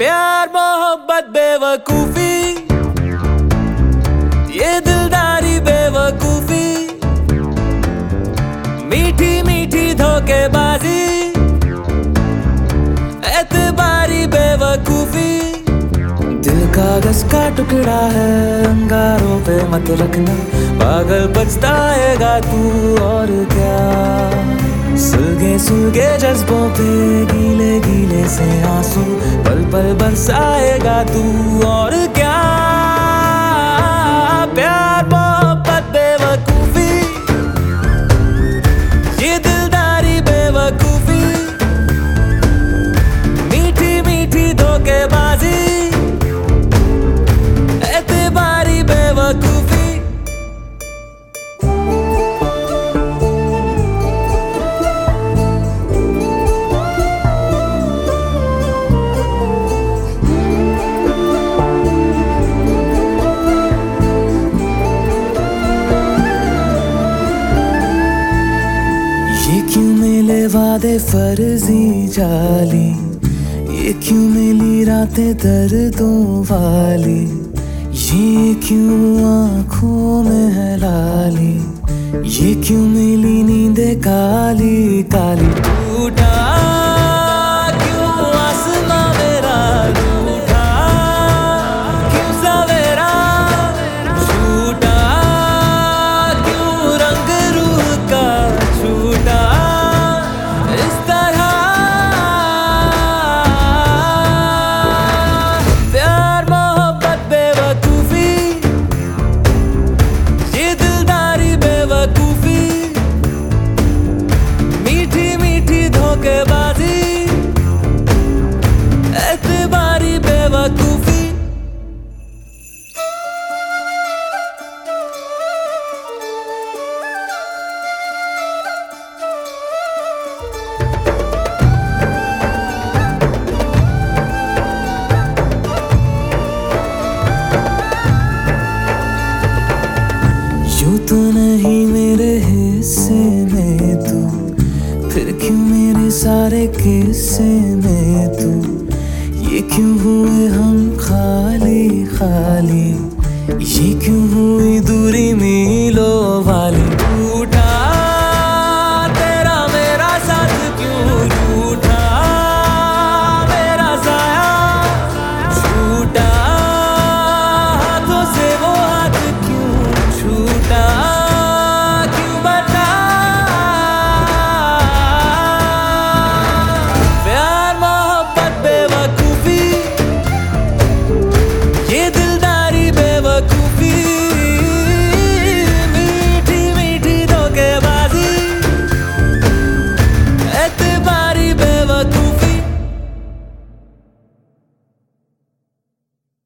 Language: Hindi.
प्यार, मोहब्बत, बेवकूफ़ी। ये दिलदारी, बेवकूफ़ी। मीठी मीठी धोखेबाजी। एतबारी, बेवकूफ़ी। दिल कागज़ का टुकड़ा है, अंगारों पे मत रखना। पागल पछताएगा तू और क्या? सुलगे सुलगे जज्बों पे गीले से आँसू पल पल बरसाएगा तू और ये क्यों मिले वादे फर्जी जाली? ये क्यों मिली रातें दर्दों वाली? ये क्यों आँखों में है लाली? ये क्यों मिली नींदे काली काली टूटा तो नहीं मेरे हिस्से में तू। फिर क्यों मेरे सारे किस्से में तू? ये क्यों हुए हम खाली खाली? ये क्यों हुई दूरी मिलो